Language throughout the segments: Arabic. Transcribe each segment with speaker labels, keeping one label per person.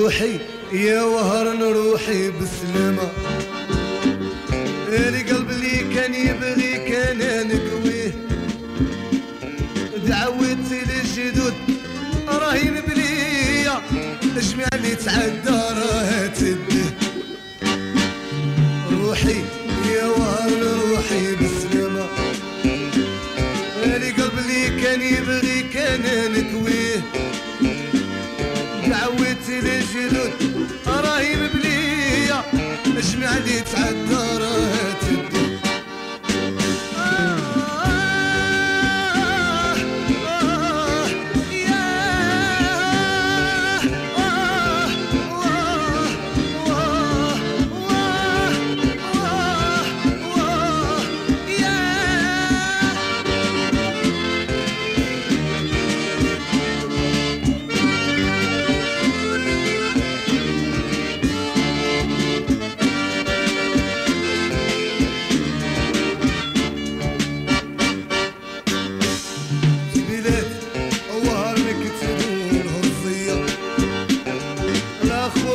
Speaker 1: روحي يا وهرن روحي بسلامة. القلب اللي كان يبغي كان نقويه دعوت للجدود راهين بليا جميع اللي تعدى راه تده روحي يا وهرن روحي بسلامة. القلب اللي كان يبغي كان نكويه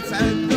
Speaker 1: اجمع اللي